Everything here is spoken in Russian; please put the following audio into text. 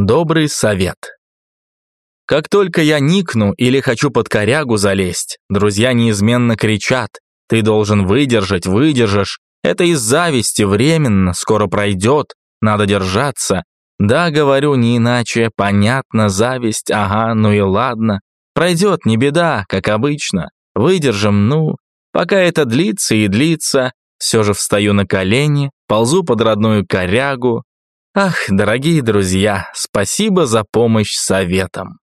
Добрый совет. Как только я никну или хочу под корягу залезть, друзья неизменно кричат «Ты должен выдержать, выдержишь, это из зависти, временно, скоро пройдет, надо держаться». Да, говорю, не иначе, понятно, зависть, ага, ну и ладно. Пройдет, не беда, как обычно. Выдержим, ну. Пока это длится и длится, все же встаю на колени, ползу под родную корягу. Ах, дорогие друзья, спасибо за помощь советом.